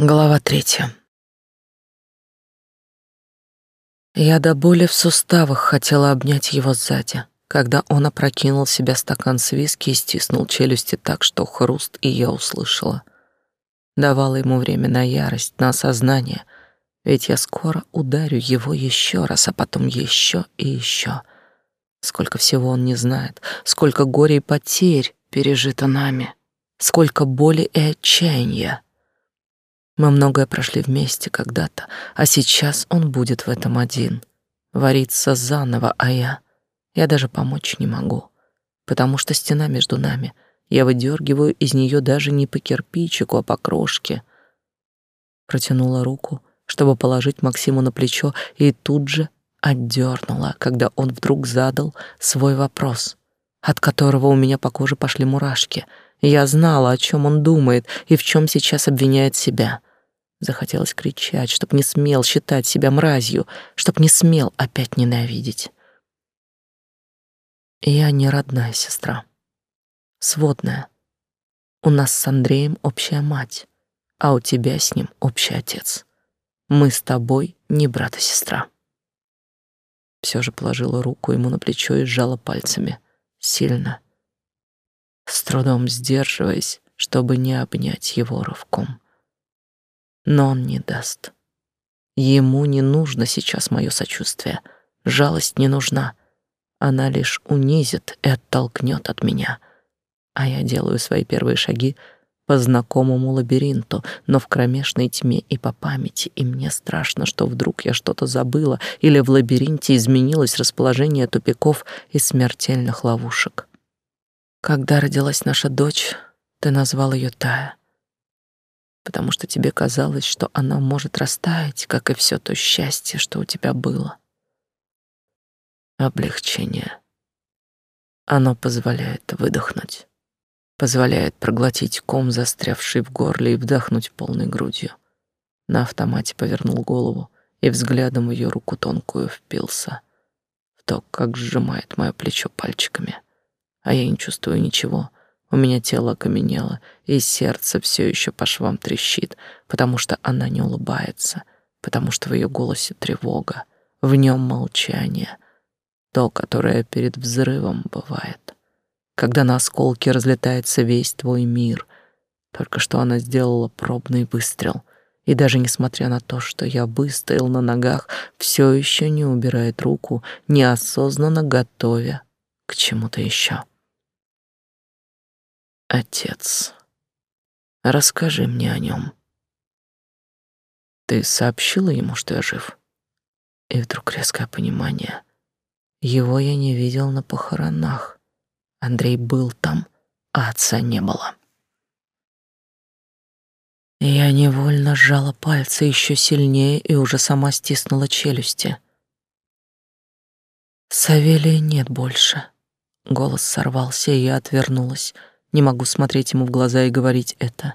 Глава третья. Я до боли в суставах хотела обнять его сзади, когда он опрокинул в себя стакан с виски и стиснул челюсти так, что хруст и я услышала. Давала ему время на ярость, на осознание, ведь я скоро ударю его еще раз, а потом еще и еще. Сколько всего он не знает, сколько горя и потерь пережито нами, сколько боли и отчаяния. Мы многое прошли вместе когда-то, а сейчас он будет в этом один. Варится заново, а я... Я даже помочь не могу, потому что стена между нами. Я выдергиваю из нее даже не по кирпичику, а по крошке. Протянула руку, чтобы положить Максиму на плечо, и тут же отдернула, когда он вдруг задал свой вопрос, от которого у меня по коже пошли мурашки. Я знала, о чем он думает и в чем сейчас обвиняет себя. Захотелось кричать, чтоб не смел считать себя мразью, чтоб не смел опять ненавидеть. Я не родная сестра, сводная. У нас с Андреем общая мать, а у тебя с ним общий отец. Мы с тобой не брат и сестра. Все же положила руку ему на плечо и сжала пальцами, сильно, с трудом сдерживаясь, чтобы не обнять его рывком но он не даст. Ему не нужно сейчас мое сочувствие, жалость не нужна. Она лишь унизит и оттолкнет от меня. А я делаю свои первые шаги по знакомому лабиринту, но в кромешной тьме и по памяти, и мне страшно, что вдруг я что-то забыла или в лабиринте изменилось расположение тупиков и смертельных ловушек. Когда родилась наша дочь, ты назвал ее Тая потому что тебе казалось, что она может растаять, как и все то счастье, что у тебя было. Облегчение. Оно позволяет выдохнуть, позволяет проглотить ком, застрявший в горле, и вдохнуть полной грудью. На автомате повернул голову и взглядом ее руку тонкую впился в то, как сжимает мое плечо пальчиками. А я не чувствую ничего, у меня тело окаменело, и сердце все еще по швам трещит, потому что она не улыбается, потому что в ее голосе тревога, в нем молчание, то, которое перед взрывом бывает, когда на осколки разлетается весь твой мир. Только что она сделала пробный выстрел, и даже несмотря на то, что я выстоял на ногах, все еще не убирает руку, неосознанно готовя к чему-то еще. Отец. Расскажи мне о нем. Ты сообщила ему, что я жив? И вдруг резкое понимание. Его я не видел на похоронах. Андрей был там, а отца не было. Я невольно сжала пальцы еще сильнее и уже сама стиснула челюсти. Савелия нет больше. Голос сорвался, и я отвернулась. Не могу смотреть ему в глаза и говорить это.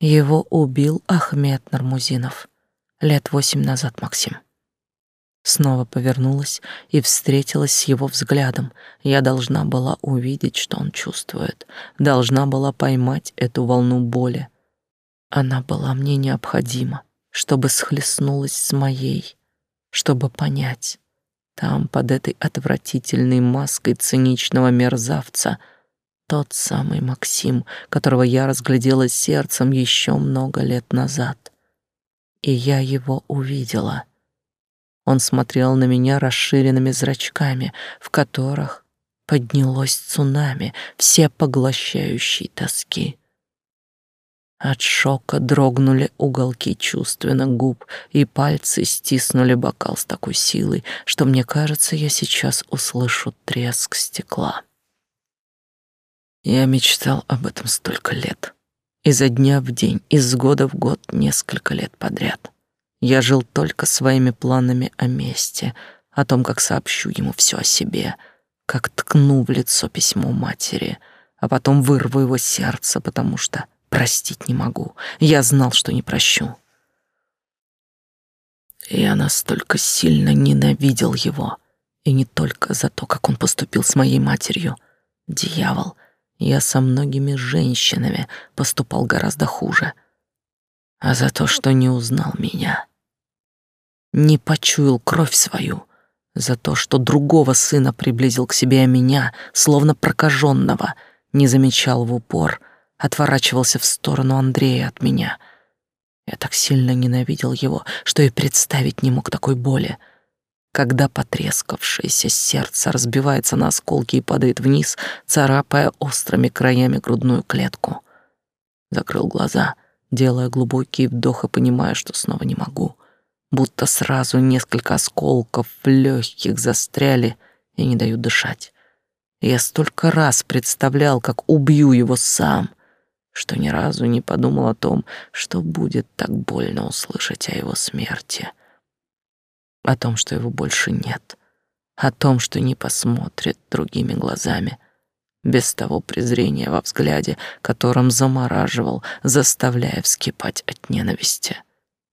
Его убил Ахмед Нармузинов лет восемь назад, Максим. Снова повернулась и встретилась с его взглядом. Я должна была увидеть, что он чувствует, должна была поймать эту волну боли. Она была мне необходима, чтобы схлестнулась с моей, чтобы понять. Там, под этой отвратительной маской циничного мерзавца — тот самый Максим, которого я разглядела сердцем еще много лет назад. И я его увидела. Он смотрел на меня расширенными зрачками, в которых поднялось цунами все поглощающей тоски. От шока дрогнули уголки чувственно губ, и пальцы стиснули бокал с такой силой, что мне кажется, я сейчас услышу треск стекла. Я мечтал об этом столько лет. Изо дня в день, из года в год, несколько лет подряд. Я жил только своими планами о месте, о том, как сообщу ему все о себе, как ткну в лицо письмо матери, а потом вырву его сердце, потому что простить не могу. Я знал, что не прощу. Я настолько сильно ненавидел его, и не только за то, как он поступил с моей матерью. Дьявол — я со многими женщинами поступал гораздо хуже. а за то, что не узнал меня. Не почуял кровь свою, за то, что другого сына приблизил к себе, а меня, словно прокаженного, не замечал в упор, отворачивался в сторону Андрея от меня. Я так сильно ненавидел его, что и представить не мог такой боли. Когда потрескавшееся сердце разбивается на осколки и падает вниз, царапая острыми краями грудную клетку. Закрыл глаза, делая глубокий вдох и понимая, что снова не могу — будто сразу несколько осколков в легких застряли и не дают дышать. Я столько раз представлял, как убью его сам, что ни разу не подумал о том, что будет так больно услышать о его смерти, о том, что его больше нет, о том, что не посмотрит другими глазами, без того презрения во взгляде, которым замораживал, заставляя вскипать от ненависти.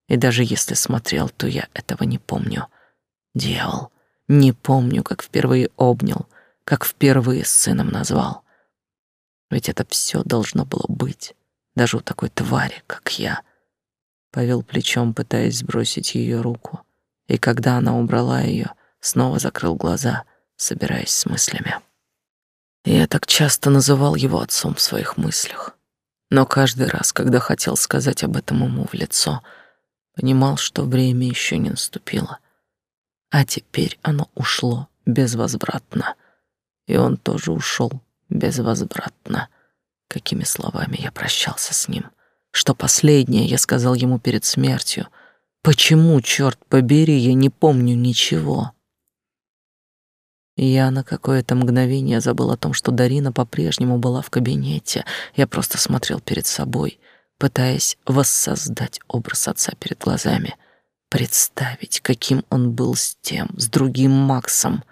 И даже если смотрел, то я этого не помню. Дьявол, не помню, как впервые обнял, как впервые с сыном назвал. Ведь это все должно было быть, даже у такой твари, как я. Повел плечом, пытаясь сбросить ее руку, и когда она убрала ее, снова закрыл глаза, собираясь с мыслями. Я так часто называл его отцом в своих мыслях, но каждый раз, когда хотел сказать об этом ему в лицо — Понимал, что время еще не наступило. А теперь оно ушло безвозвратно. И он тоже ушел безвозвратно. Какими словами я прощался с ним. Что последнее я сказал ему перед смертью. Почему, черт побери, я не помню ничего? Я на какое-то мгновение забыл о том, что Дарина по-прежнему была в кабинете. Я просто смотрел перед собой — пытаясь воссоздать образ отца перед глазами, представить, каким он был с тем, с другим Максом,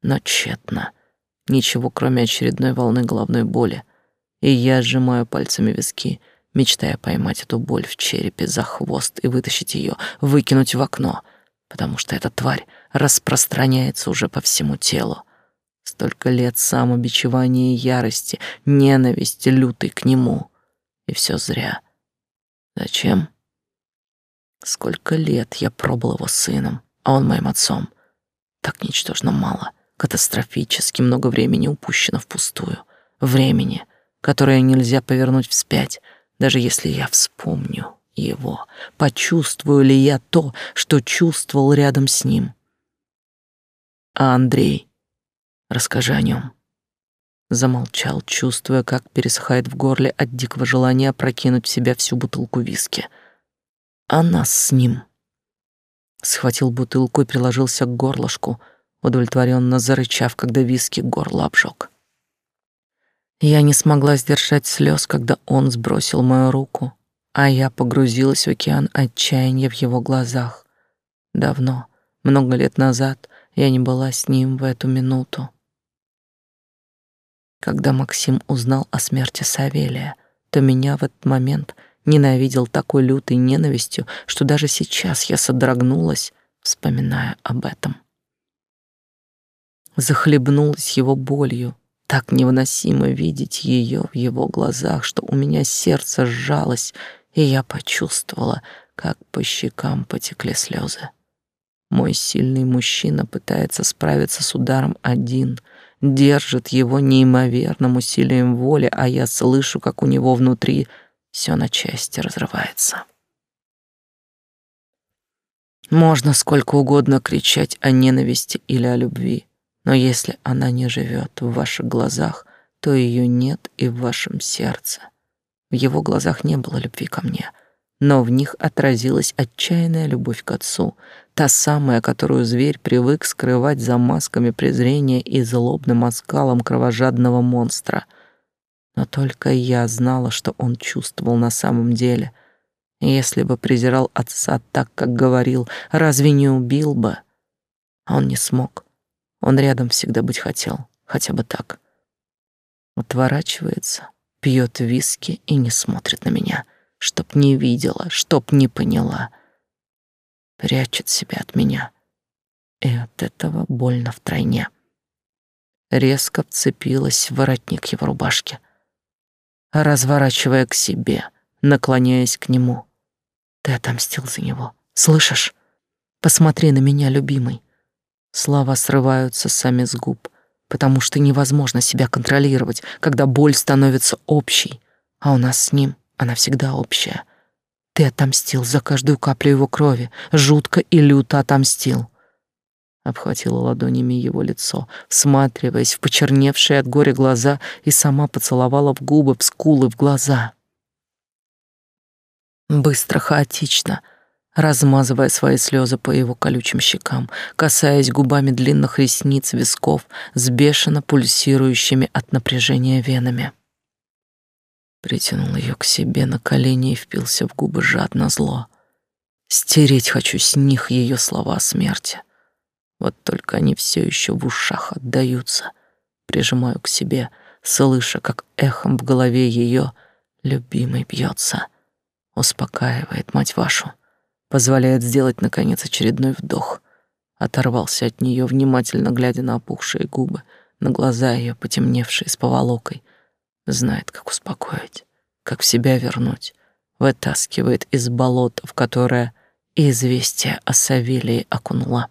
но тщетно. Ничего, кроме очередной волны головной боли. И я сжимаю пальцами виски, мечтая поймать эту боль в черепе за хвост и вытащить ее, выкинуть в окно, потому что эта тварь распространяется уже по всему телу. Столько лет самобичевания и ярости, ненависти лютой к нему. И все зря. Зачем? Сколько лет я пробовал его сыном, а он моим отцом. Так ничтожно мало, катастрофически много времени упущено впустую. Времени, которое нельзя повернуть вспять, даже если я вспомню его. Почувствую ли я то, что чувствовал рядом с ним? А Андрей, расскажи о нем. Замолчал, чувствуя, как пересыхает в горле от дикого желания прокинуть в себя всю бутылку виски. А нас с ним. Схватил бутылку и приложился к горлышку, удовлетворенно зарычав, когда виски горло обжег. Я не смогла сдержать слез, когда он сбросил мою руку, а я погрузилась в океан отчаяния в его глазах. Давно, много лет назад, я не была с ним в эту минуту. Когда Максим узнал о смерти Савелия, то меня в этот момент ненавидел такой лютой ненавистью, что даже сейчас я содрогнулась, вспоминая об этом. Захлебнулась его болью, так невыносимо видеть ее в его глазах, что у меня сердце сжалось, и я почувствовала, как по щекам потекли слезы. Мой сильный мужчина пытается справиться с ударом один — держит его неимоверным усилием воли, а я слышу, как у него внутри все на части разрывается. Можно сколько угодно кричать о ненависти или о любви, но если она не живет в ваших глазах, то ее нет и в вашем сердце. В его глазах не было любви ко мне, но в них отразилась отчаянная любовь к отцу, та самая, которую зверь привык скрывать за масками презрения и злобным оскалом кровожадного монстра. Но только я знала, что он чувствовал на самом деле. Если бы презирал отца так, как говорил, разве не убил бы? А он не смог. Он рядом всегда быть хотел, хотя бы так. Отворачивается, пьет виски и не смотрит на меня — чтоб не видела, чтоб не поняла. Прячет себя от меня. И от этого больно втройне. Резко вцепилась в воротник его рубашки, разворачивая к себе, наклоняясь к нему. Ты отомстил за него. Слышишь? Посмотри на меня, любимый. Слова срываются сами с губ, потому что невозможно себя контролировать, когда боль становится общей, а у нас с ним она всегда общая. Ты отомстил за каждую каплю его крови, жутко и люто отомстил. Обхватила ладонями его лицо, всматриваясь в почерневшие от горя глаза и сама поцеловала в губы, в скулы, в глаза. Быстро, хаотично, размазывая свои слезы по его колючим щекам, касаясь губами длинных ресниц, висков с бешено пульсирующими от напряжения венами. Притянул ее к себе на колени и впился в губы жадно зло. Стереть хочу с них ее слова о смерти. Вот только они все еще в ушах отдаются. Прижимаю к себе, слыша, как эхом в голове ее любимый бьется. Успокаивает мать вашу позволяет сделать, наконец, очередной вдох. Оторвался от нее, внимательно глядя на опухшие губы, на глаза ее, потемневшие с поволокой. Знает, как успокоить, как в себя вернуть. Вытаскивает из болота, в которое известие о Савелии окунула.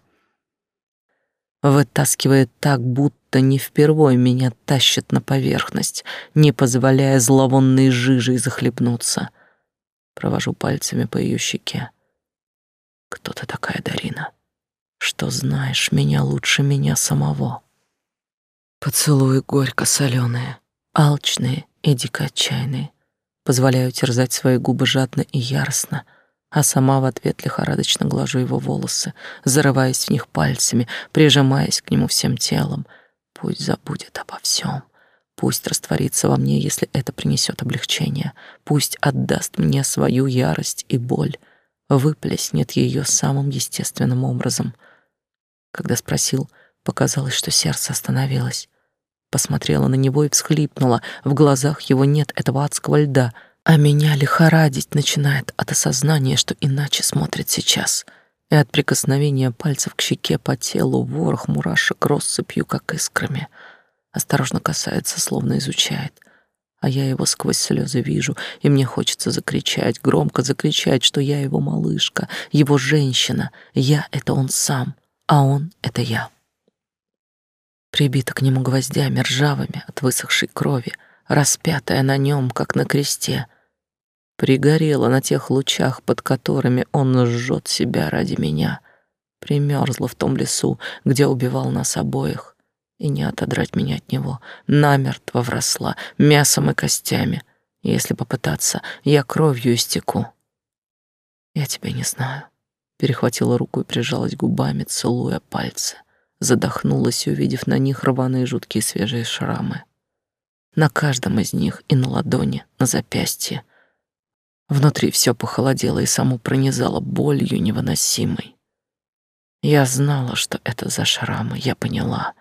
Вытаскивает так, будто не впервой меня тащит на поверхность, не позволяя зловонной жижей захлебнуться. Провожу пальцами по ее щеке кто ты такая, Дарина? Что знаешь меня лучше меня самого? Поцелуи горько-соленые, алчные и дико отчаянные. Позволяю терзать свои губы жадно и яростно, а сама в ответ лихорадочно глажу его волосы, зарываясь в них пальцами, прижимаясь к нему всем телом. Пусть забудет обо всем. Пусть растворится во мне, если это принесет облегчение. Пусть отдаст мне свою ярость и боль выплеснет ее самым естественным образом. Когда спросил, показалось, что сердце остановилось. Посмотрела на него и всхлипнула. В глазах его нет этого адского льда, а меня лихорадить начинает от осознания, что иначе смотрит сейчас. И от прикосновения пальцев к щеке по телу ворох мурашек россыпью, как искрами. Осторожно касается, словно изучает — а я его сквозь слезы вижу, и мне хочется закричать, громко закричать, что я его малышка, его женщина, я — это он сам, а он — это я. Прибита к нему гвоздями ржавыми от высохшей крови, распятая на нем, как на кресте, пригорела на тех лучах, под которыми он жжет себя ради меня, примерзла в том лесу, где убивал нас обоих, и не отодрать меня от него. Намертво вросла, мясом и костями. Если попытаться, я кровью истеку. Я тебя не знаю. Перехватила руку и прижалась губами, целуя пальцы. Задохнулась, увидев на них рваные жуткие свежие шрамы. На каждом из них и на ладони, на запястье. Внутри все похолодело и само пронизало болью невыносимой. Я знала, что это за шрамы, я поняла.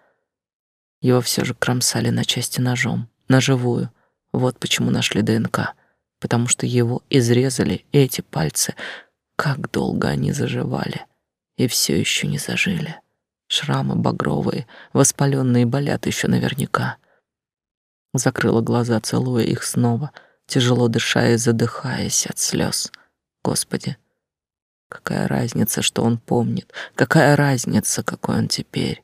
Его все же кромсали на части ножом, на живую. Вот почему нашли ДНК. Потому что его изрезали, эти пальцы, как долго они заживали, и все еще не зажили. Шрамы багровые, воспаленные болят еще наверняка. Закрыла глаза, целуя их снова, тяжело дыша и задыхаясь от слез. Господи, какая разница, что он помнит, какая разница, какой он теперь.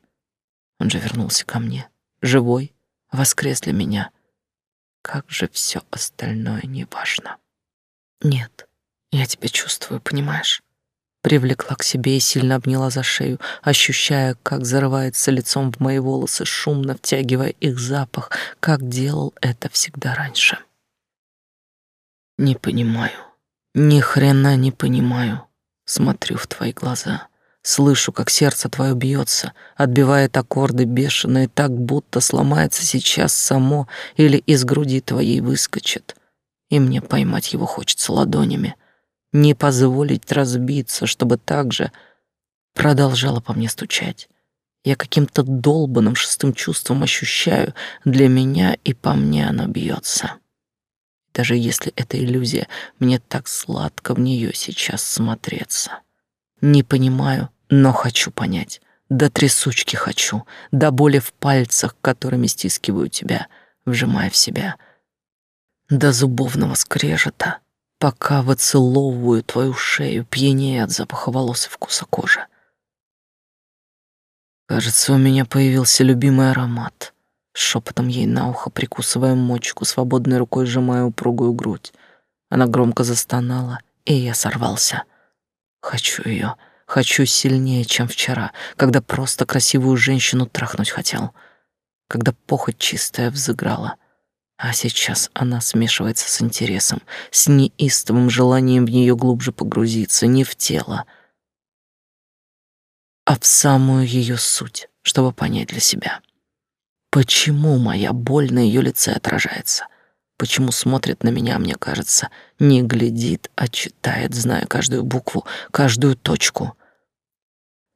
Он же вернулся ко мне, живой, воскрес для меня. Как же все остальное не важно. Нет, я тебя чувствую, понимаешь? Привлекла к себе и сильно обняла за шею, ощущая, как зарывается лицом в мои волосы, шумно втягивая их запах, как делал это всегда раньше. Не понимаю, ни хрена не понимаю. Смотрю в твои глаза. Слышу, как сердце твое бьется, отбивает аккорды бешеные, так будто сломается сейчас само или из груди твоей выскочит. И мне поймать его хочется ладонями, не позволить разбиться, чтобы так же продолжало по мне стучать. Я каким-то долбанным шестым чувством ощущаю, для меня и по мне оно бьется. Даже если это иллюзия, мне так сладко в нее сейчас смотреться. Не понимаю, но хочу понять. До трясучки хочу, до боли в пальцах, которыми стискиваю тебя, вжимая в себя. До зубовного скрежета, пока выцеловываю твою шею, пьянее от запаха волос и вкуса кожи. Кажется, у меня появился любимый аромат. Шепотом ей на ухо, прикусывая мочку, свободной рукой сжимая упругую грудь. Она громко застонала, и я сорвался. Хочу ее, хочу сильнее, чем вчера, когда просто красивую женщину трахнуть хотел, когда похоть чистая взыграла. А сейчас она смешивается с интересом, с неистовым желанием в нее глубже погрузиться, не в тело, а в самую ее суть, чтобы понять для себя. Почему моя боль на ее лице отражается? Почему смотрит на меня, мне кажется, не глядит, а читает, зная каждую букву, каждую точку?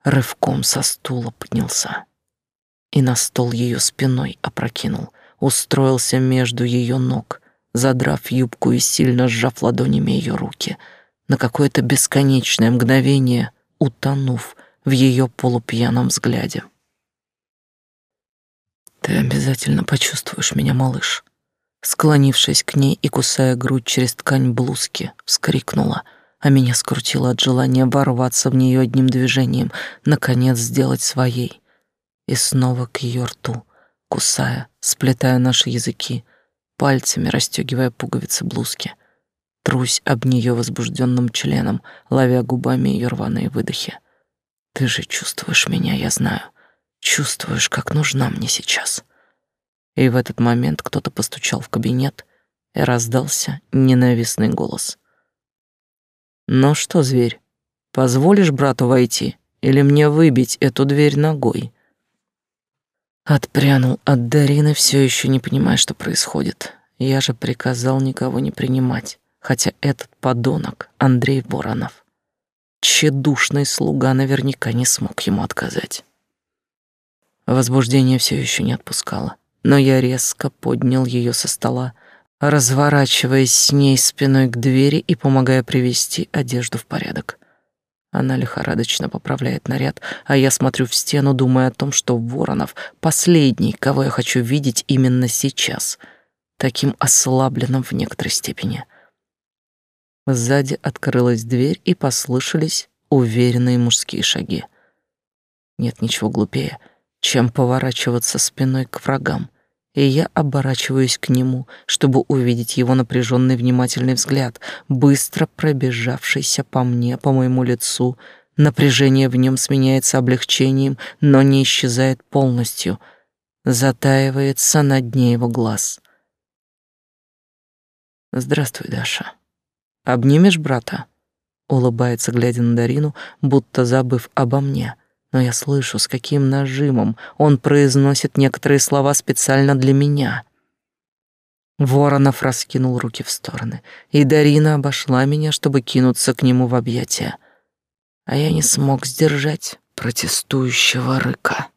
Рывком со стула поднялся и на стол ее спиной опрокинул, устроился между ее ног, задрав юбку и сильно сжав ладонями ее руки, на какое-то бесконечное мгновение утонув в ее полупьяном взгляде. Ты обязательно почувствуешь меня, малыш. Склонившись к ней и кусая грудь через ткань блузки, вскрикнула, а меня скрутило от желания ворваться в нее одним движением, наконец сделать своей. И снова к ее рту, кусая, сплетая наши языки, пальцами расстегивая пуговицы блузки. Трусь об нее возбужденным членом, ловя губами ее рваные выдохи. Ты же чувствуешь меня, я знаю. Чувствуешь, как нужна мне сейчас. И в этот момент кто-то постучал в кабинет, и раздался ненавистный голос. «Ну что, зверь, позволишь брату войти или мне выбить эту дверь ногой?» Отпрянул от Дарины, все еще не понимая, что происходит. Я же приказал никого не принимать, хотя этот подонок, Андрей Воронов, тщедушный слуга, наверняка не смог ему отказать. Возбуждение все еще не отпускало, но я резко поднял ее со стола, разворачиваясь с ней спиной к двери и помогая привести одежду в порядок. Она лихорадочно поправляет наряд, а я смотрю в стену, думая о том, что Воронов — последний, кого я хочу видеть именно сейчас, таким ослабленным в некоторой степени. Сзади открылась дверь, и послышались уверенные мужские шаги. Нет ничего глупее — чем поворачиваться спиной к врагам, и я оборачиваюсь к нему, чтобы увидеть его напряженный внимательный взгляд, быстро пробежавшийся по мне, по моему лицу. Напряжение в нем сменяется облегчением, но не исчезает полностью, затаивается на дне его глаз. «Здравствуй, Даша. Обнимешь брата?» Улыбается, глядя на Дарину, будто забыв обо мне — но я слышу, с каким нажимом он произносит некоторые слова специально для меня. Воронов раскинул руки в стороны, и Дарина обошла меня, чтобы кинуться к нему в объятия. А я не смог сдержать протестующего рыка.